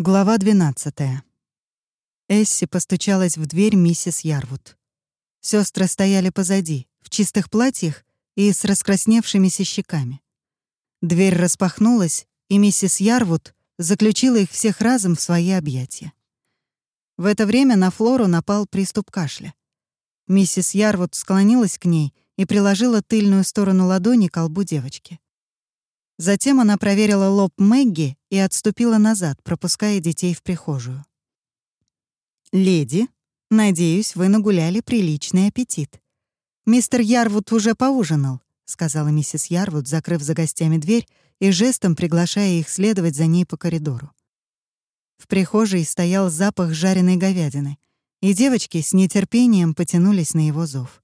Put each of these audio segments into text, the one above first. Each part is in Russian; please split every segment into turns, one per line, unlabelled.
Глава 12. Эсси постучалась в дверь миссис Ярвуд. Сестры стояли позади, в чистых платьях и с раскрасневшимися щеками. Дверь распахнулась, и миссис Ярвуд заключила их всех разом в свои объятия. В это время на Флору напал приступ кашля. Миссис Ярвуд склонилась к ней и приложила тыльную сторону ладони к лбу девочки. Затем она проверила лоб Мэгги и отступила назад, пропуская детей в прихожую. «Леди, надеюсь, вы нагуляли приличный аппетит. Мистер Ярвуд уже поужинал», — сказала миссис Ярвуд, закрыв за гостями дверь и жестом приглашая их следовать за ней по коридору. В прихожей стоял запах жареной говядины, и девочки с нетерпением потянулись на его зов.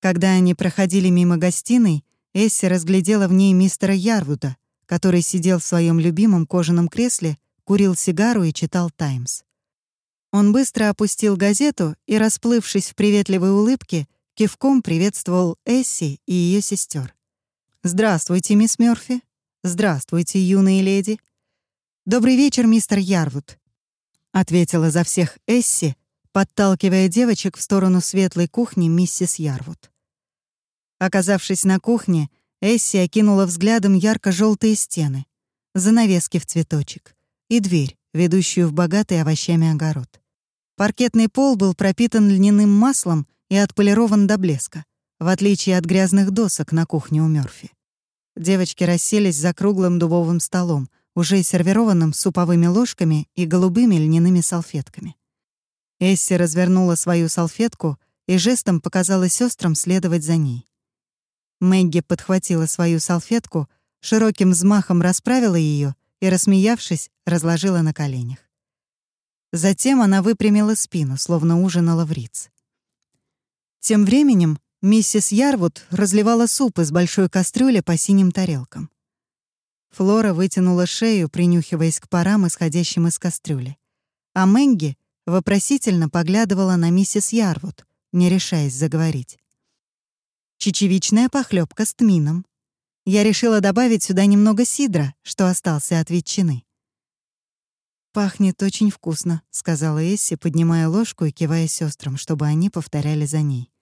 Когда они проходили мимо гостиной, Эсси разглядела в ней мистера Ярвуда, который сидел в своем любимом кожаном кресле, курил сигару и читал «Таймс». Он быстро опустил газету и, расплывшись в приветливой улыбке, кивком приветствовал Эсси и ее сестер. «Здравствуйте, мисс Мёрфи. Здравствуйте, юные леди. Добрый вечер, мистер Ярвуд», — ответила за всех Эсси, подталкивая девочек в сторону светлой кухни миссис Ярвуд. Оказавшись на кухне, Эсси окинула взглядом ярко желтые стены, занавески в цветочек и дверь, ведущую в богатый овощами огород. Паркетный пол был пропитан льняным маслом и отполирован до блеска, в отличие от грязных досок на кухне у Мёрфи. Девочки расселись за круглым дубовым столом, уже сервированным суповыми ложками и голубыми льняными салфетками. Эсси развернула свою салфетку и жестом показала сестрам следовать за ней. Мэгги подхватила свою салфетку, широким взмахом расправила ее и, рассмеявшись, разложила на коленях. Затем она выпрямила спину, словно ужинала в риц. Тем временем миссис Ярвуд разливала суп из большой кастрюли по синим тарелкам. Флора вытянула шею, принюхиваясь к парам, исходящим из кастрюли. А Мэнги вопросительно поглядывала на миссис Ярвуд, не решаясь заговорить чечевичная похлебка с тмином. Я решила добавить сюда немного сидра, что остался от ветчины. «Пахнет очень вкусно», — сказала Эсси, поднимая ложку и кивая сестрам, чтобы они повторяли за ней.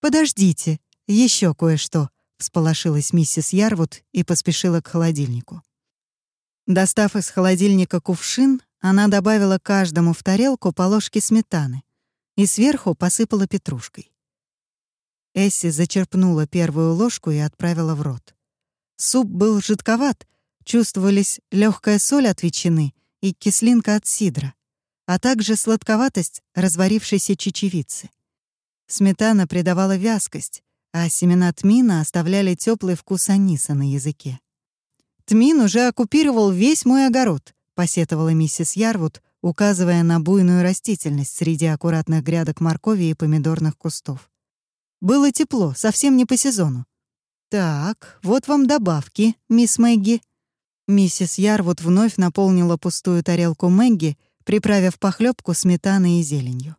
«Подождите, еще кое-что», — всполошилась миссис Ярвуд и поспешила к холодильнику. Достав из холодильника кувшин, она добавила каждому в тарелку по ложке сметаны и сверху посыпала петрушкой. Эсси зачерпнула первую ложку и отправила в рот. Суп был жидковат, чувствовались легкая соль от ветчины и кислинка от сидра, а также сладковатость разварившейся чечевицы. Сметана придавала вязкость, а семена тмина оставляли теплый вкус аниса на языке. «Тмин уже оккупировал весь мой огород», — посетовала миссис Ярвуд, указывая на буйную растительность среди аккуратных грядок моркови и помидорных кустов. Было тепло, совсем не по сезону. «Так, вот вам добавки, мисс Мэгги». Миссис Ярвуд вновь наполнила пустую тарелку Мэгги, приправив похлебку сметаной и зеленью.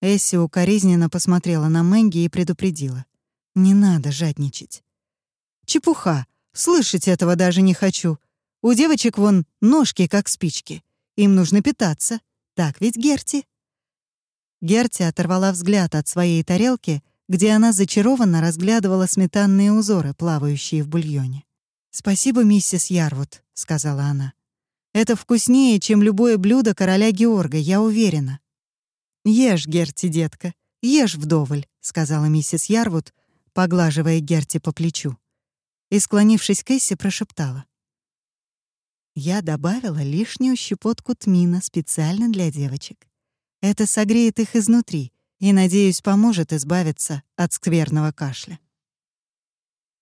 Эсси укоризненно посмотрела на Мэгги и предупредила. «Не надо жадничать». «Чепуха! Слышать этого даже не хочу. У девочек вон ножки, как спички. Им нужно питаться. Так ведь, Герти?» Герти оторвала взгляд от своей тарелки где она зачарованно разглядывала сметанные узоры, плавающие в бульоне. «Спасибо, миссис Ярвуд», — сказала она. «Это вкуснее, чем любое блюдо короля Георга, я уверена». «Ешь, Герти, детка, ешь вдоволь», — сказала миссис Ярвуд, поглаживая Герти по плечу. И, склонившись к Эсси, прошептала. «Я добавила лишнюю щепотку тмина специально для девочек. Это согреет их изнутри, и, надеюсь, поможет избавиться от скверного кашля.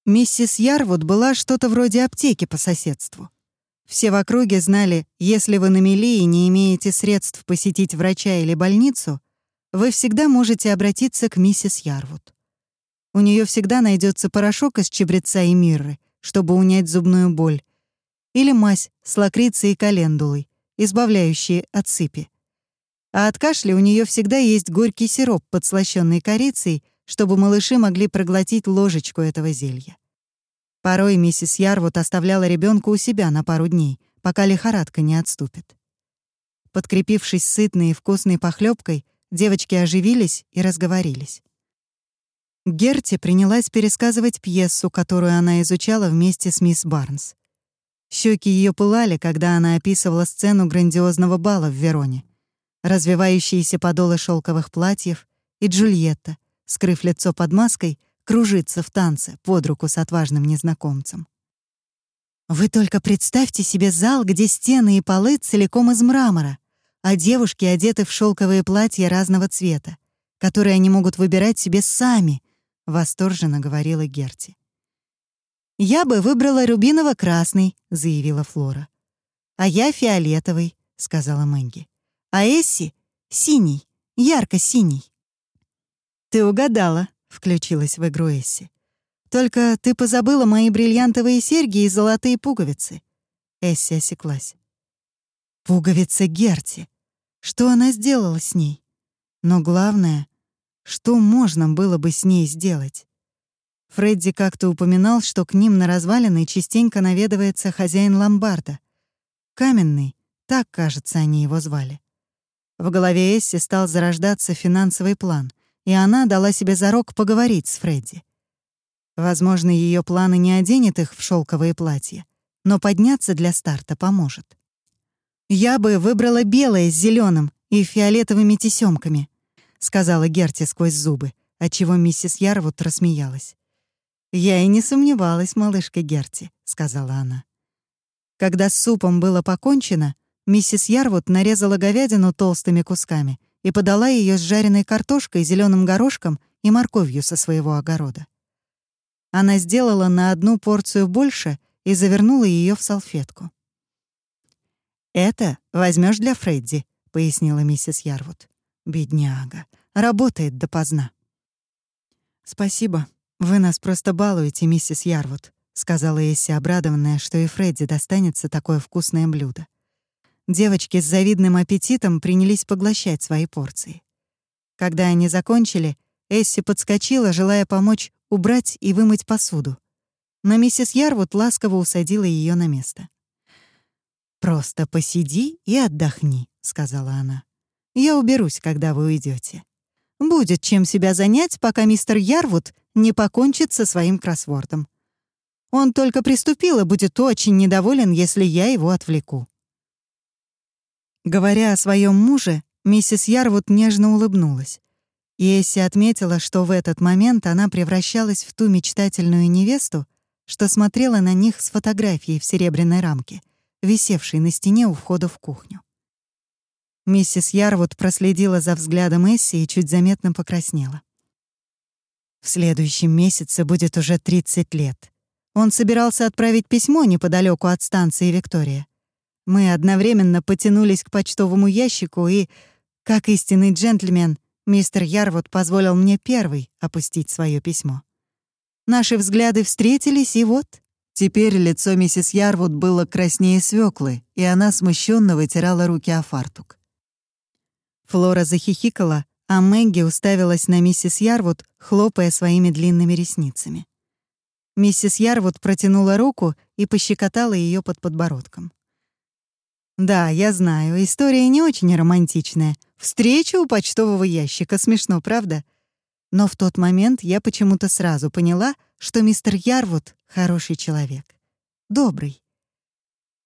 Миссис Ярвуд была что-то вроде аптеки по соседству. Все в округе знали, если вы на мели и не имеете средств посетить врача или больницу, вы всегда можете обратиться к миссис Ярвуд. У нее всегда найдется порошок из чебреца и мирры, чтобы унять зубную боль, или мазь с лакрицей и календулой, избавляющие от сыпи. А от кашля у нее всегда есть горький сироп, подслащённый корицей, чтобы малыши могли проглотить ложечку этого зелья. Порой миссис Ярвуд оставляла ребенка у себя на пару дней, пока лихорадка не отступит. Подкрепившись сытной и вкусной похлебкой, девочки оживились и разговорились. Герти принялась пересказывать пьесу, которую она изучала вместе с мисс Барнс. Щеки ее пылали, когда она описывала сцену грандиозного бала в Вероне. Развивающиеся подолы шелковых платьев и Джульетта, скрыв лицо под маской, кружится в танце под руку с отважным незнакомцем. Вы только представьте себе зал, где стены и полы целиком из мрамора, а девушки одеты в шелковые платья разного цвета, которые они могут выбирать себе сами, восторженно говорила Герти. Я бы выбрала рубиново-красный, заявила Флора. А я фиолетовый, сказала Мэнги. А Эсси синий, ярко-синий. Ты угадала, включилась в игру Эсси. Только ты позабыла мои бриллиантовые серьги и золотые пуговицы. Эсси осеклась. Пуговица Герти. Что она сделала с ней? Но главное, что можно было бы с ней сделать? Фредди как-то упоминал, что к ним на развалины частенько наведывается хозяин ломбарда. Каменный, так, кажется, они его звали. В голове Эсси стал зарождаться финансовый план, и она дала себе зарок поговорить с Фредди. Возможно, ее планы не оденет их в шелковые платья, но подняться для старта поможет. «Я бы выбрала белое с зеленым и фиолетовыми тесемками», сказала Герти сквозь зубы, отчего миссис Ярвуд рассмеялась. «Я и не сомневалась, малышка Герти», — сказала она. Когда с супом было покончено, миссис Ярвуд нарезала говядину толстыми кусками и подала ее с жареной картошкой, зеленым горошком и морковью со своего огорода. Она сделала на одну порцию больше и завернула ее в салфетку. «Это возьмешь для Фредди», — пояснила миссис Ярвуд. «Бедняга, работает допоздна». «Спасибо, вы нас просто балуете, миссис Ярвуд», — сказала Эсси, обрадованная, что и Фредди достанется такое вкусное блюдо. Девочки с завидным аппетитом принялись поглощать свои порции. Когда они закончили, Эсси подскочила, желая помочь убрать и вымыть посуду. Но миссис Ярвуд ласково усадила ее на место. «Просто посиди и отдохни», — сказала она. «Я уберусь, когда вы уйдете. Будет чем себя занять, пока мистер Ярвуд не покончит со своим кроссвордом. Он только приступил и будет очень недоволен, если я его отвлеку». Говоря о своем муже, миссис Ярвуд нежно улыбнулась. Эсси отметила, что в этот момент она превращалась в ту мечтательную невесту, что смотрела на них с фотографией в серебряной рамке, висевшей на стене у входа в кухню. Миссис Ярвуд проследила за взглядом Эсси и чуть заметно покраснела. В следующем месяце будет уже 30 лет. Он собирался отправить письмо неподалеку от станции Виктория. Мы одновременно потянулись к почтовому ящику и, как истинный джентльмен, Мистер Ярвуд позволил мне первый опустить свое письмо. Наши взгляды встретились, и вот... Теперь лицо миссис Ярвуд было краснее свеклы, и она смущенно вытирала руки о фартук. Флора захихикала, а Мэгги уставилась на миссис Ярвуд, хлопая своими длинными ресницами. Миссис Ярвуд протянула руку и пощекотала ее под подбородком. Да, я знаю, история не очень романтичная. Встреча у почтового ящика, смешно, правда? Но в тот момент я почему-то сразу поняла, что мистер Ярвуд — хороший человек. Добрый.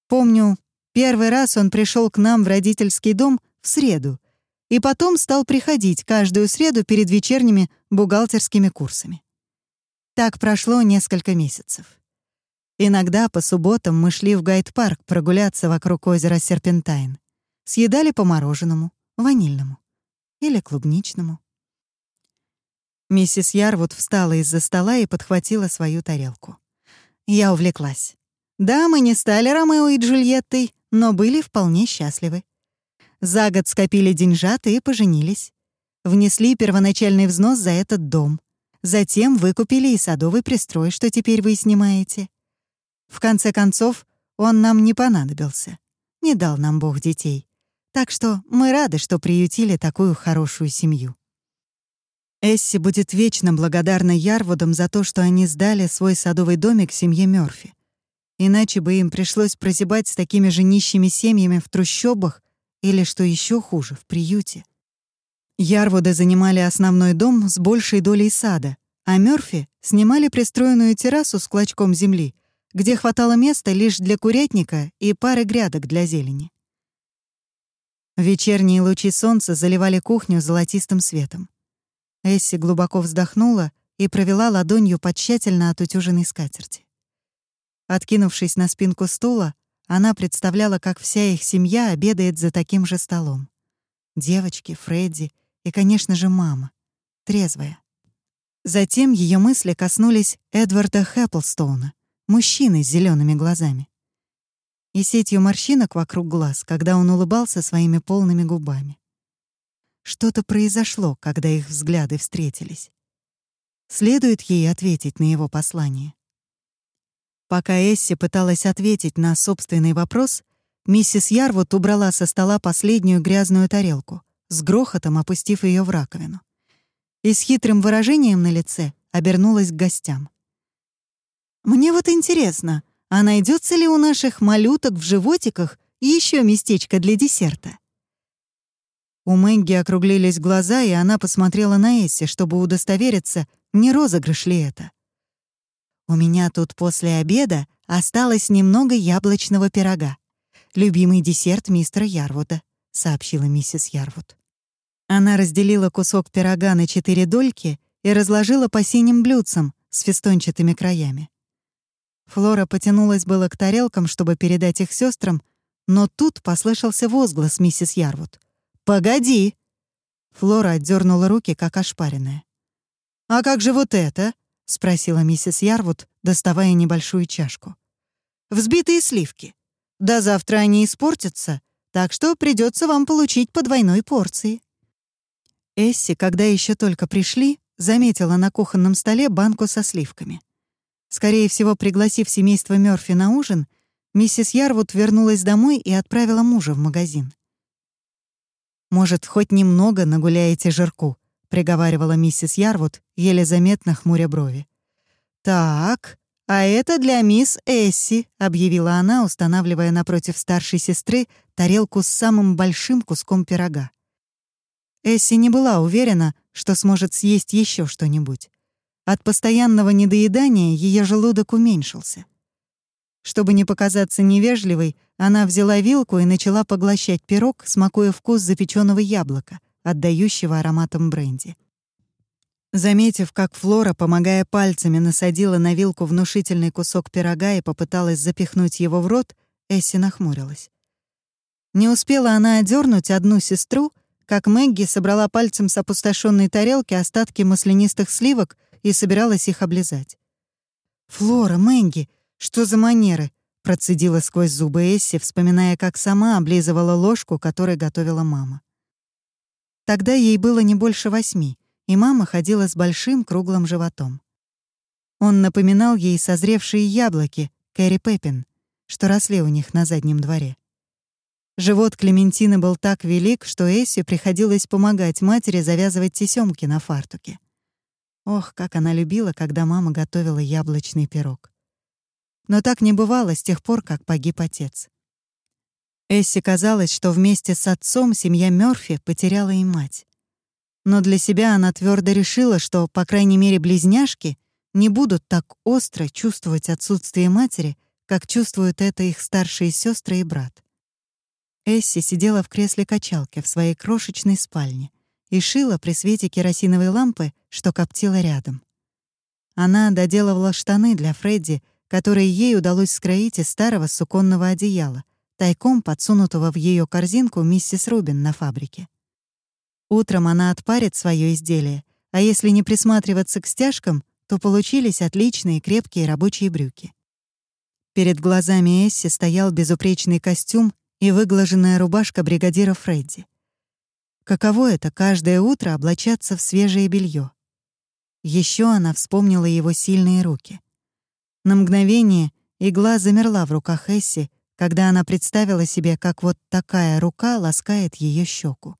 Помню, первый раз он пришел к нам в родительский дом в среду, и потом стал приходить каждую среду перед вечерними бухгалтерскими курсами. Так прошло несколько месяцев. Иногда по субботам мы шли в гайд-парк прогуляться вокруг озера Серпентайн. Съедали по мороженому, ванильному или клубничному. Миссис Ярвуд встала из-за стола и подхватила свою тарелку. Я увлеклась. Да, мы не стали Ромео и Джульеттой, но были вполне счастливы. За год скопили деньжаты и поженились. Внесли первоначальный взнос за этот дом. Затем выкупили и садовый пристрой, что теперь вы снимаете. В конце концов, он нам не понадобился. Не дал нам Бог детей. Так что мы рады, что приютили такую хорошую семью. Эсси будет вечно благодарна Ярвудам за то, что они сдали свой садовый домик семье Мёрфи. Иначе бы им пришлось прозябать с такими же нищими семьями в трущобах или, что еще хуже, в приюте. Ярвуды занимали основной дом с большей долей сада, а Мёрфи снимали пристроенную террасу с клочком земли, где хватало места лишь для курятника и пары грядок для зелени. Вечерние лучи солнца заливали кухню золотистым светом. Эсси глубоко вздохнула и провела ладонью по тщательно отутюженной скатерти. Откинувшись на спинку стула, она представляла, как вся их семья обедает за таким же столом. Девочки, Фредди и, конечно же, мама. Трезвая. Затем ее мысли коснулись Эдварда Хэпплстоуна, мужчины с зелеными глазами. И сетью морщинок вокруг глаз, когда он улыбался своими полными губами. Что-то произошло, когда их взгляды встретились. Следует ей ответить на его послание. Пока Эсси пыталась ответить на собственный вопрос, миссис Ярвуд убрала со стола последнюю грязную тарелку, с грохотом опустив ее в раковину. И с хитрым выражением на лице обернулась к гостям. «Мне вот интересно, а найдется ли у наших малюток в животиках еще местечко для десерта?» У Мэнги округлились глаза, и она посмотрела на Эсси, чтобы удостовериться, не розыгрыш ли это. У меня тут после обеда осталось немного яблочного пирога. Любимый десерт мистера Ярвуда, сообщила миссис Ярвуд. Она разделила кусок пирога на четыре дольки и разложила по синим блюдцам с фестончатыми краями. Флора потянулась было к тарелкам, чтобы передать их сестрам, но тут послышался возглас миссис Ярвуд. «Погоди!» Флора отдернула руки, как ошпаренная. «А как же вот это?» — спросила миссис Ярвуд, доставая небольшую чашку. «Взбитые сливки. До завтра они испортятся, так что придется вам получить по двойной порции». Эсси, когда еще только пришли, заметила на кухонном столе банку со сливками. Скорее всего, пригласив семейство Мёрфи на ужин, миссис Ярвуд вернулась домой и отправила мужа в магазин. «Может, хоть немного нагуляете жирку», приговаривала миссис Ярвуд, еле заметно хмуря брови. «Так, а это для мисс Эсси», — объявила она, устанавливая напротив старшей сестры тарелку с самым большим куском пирога. Эсси не была уверена, что сможет съесть еще что-нибудь. От постоянного недоедания ее желудок уменьшился. Чтобы не показаться невежливой, она взяла вилку и начала поглощать пирог, смакуя вкус запеченного яблока, отдающего ароматом бренди. Заметив, как Флора, помогая пальцами, насадила на вилку внушительный кусок пирога и попыталась запихнуть его в рот, Эсси нахмурилась. Не успела она одернуть одну сестру, как Мэгги собрала пальцем с опустошенной тарелки остатки маслянистых сливок и собиралась их облизать. «Флора, Мэгги, что за манеры?» процедила сквозь зубы Эсси, вспоминая, как сама облизывала ложку, которой готовила мама. Тогда ей было не больше восьми, и мама ходила с большим круглым животом. Он напоминал ей созревшие яблоки, Кэрри Пеппин, что росли у них на заднем дворе. Живот Клементины был так велик, что Эсси приходилось помогать матери завязывать тесёмки на фартуке. Ох, как она любила, когда мама готовила яблочный пирог. Но так не бывало с тех пор, как погиб отец. Эсси казалось, что вместе с отцом семья Мёрфи потеряла и мать. Но для себя она твердо решила, что, по крайней мере, близняшки не будут так остро чувствовать отсутствие матери, как чувствуют это их старшие сестры и брат. Эсси сидела в кресле качалки в своей крошечной спальне и шила при свете керосиновой лампы, что коптила рядом. Она доделывала штаны для Фредди, которые ей удалось скроить из старого суконного одеяла — тайком подсунутого в ее корзинку миссис Рубин на фабрике. Утром она отпарит свое изделие, а если не присматриваться к стяжкам, то получились отличные крепкие рабочие брюки. Перед глазами Эсси стоял безупречный костюм и выглаженная рубашка бригадира Фредди. Каково это каждое утро облачаться в свежее белье? Еще она вспомнила его сильные руки. На мгновение игла замерла в руках Эсси, когда она представила себе, как вот такая рука ласкает ее щеку.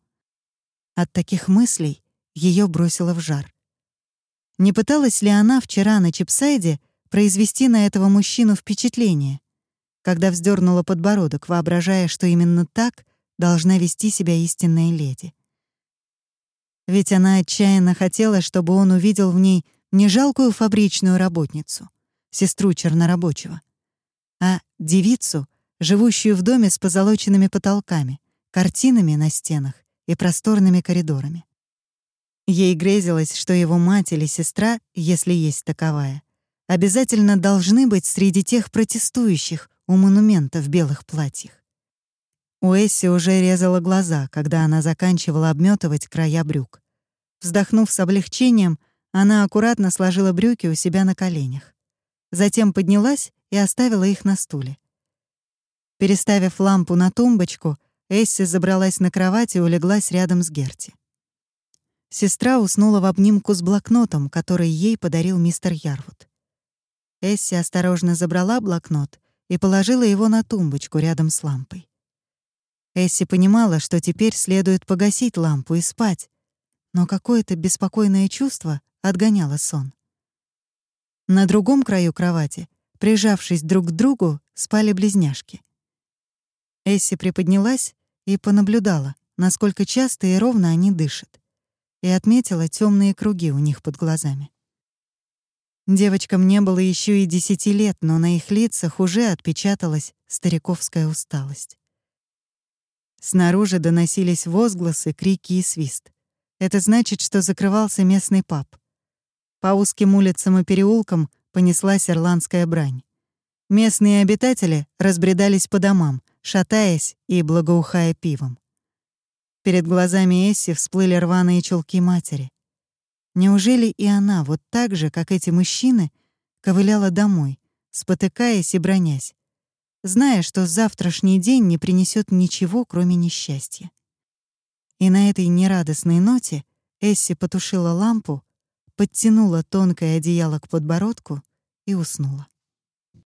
От таких мыслей ее бросило в жар. Не пыталась ли она вчера на Чипсайде произвести на этого мужчину впечатление, когда вздернула подбородок, воображая, что именно так должна вести себя истинная леди. Ведь она отчаянно хотела, чтобы он увидел в ней не жалкую фабричную работницу, сестру чернорабочего, а девицу, живущую в доме с позолоченными потолками, картинами на стенах и просторными коридорами. Ей грезилось, что его мать или сестра, если есть таковая, обязательно должны быть среди тех протестующих у монумента в белых платьях. У Эсси уже резала глаза, когда она заканчивала обметывать края брюк. Вздохнув с облегчением, она аккуратно сложила брюки у себя на коленях. Затем поднялась и оставила их на стуле. Переставив лампу на тумбочку, Эсси забралась на кровать и улеглась рядом с Герти. Сестра уснула в обнимку с блокнотом, который ей подарил мистер Ярвуд. Эсси осторожно забрала блокнот и положила его на тумбочку рядом с лампой. Эсси понимала, что теперь следует погасить лампу и спать, но какое-то беспокойное чувство отгоняло сон. На другом краю кровати, прижавшись друг к другу, спали близняшки. Эсси приподнялась и понаблюдала, насколько часто и ровно они дышат, и отметила темные круги у них под глазами. Девочкам не было еще и десяти лет, но на их лицах уже отпечаталась стариковская усталость. Снаружи доносились возгласы, крики и свист. Это значит, что закрывался местный паб. По узким улицам и переулкам понеслась ирландская брань. Местные обитатели разбредались по домам, шатаясь и благоухая пивом. Перед глазами Эсси всплыли рваные чулки матери. Неужели и она, вот так же, как эти мужчины, ковыляла домой, спотыкаясь и бронясь, зная, что завтрашний день не принесет ничего, кроме несчастья? И на этой нерадостной ноте Эсси потушила лампу, подтянула тонкое одеяло к подбородку и уснула.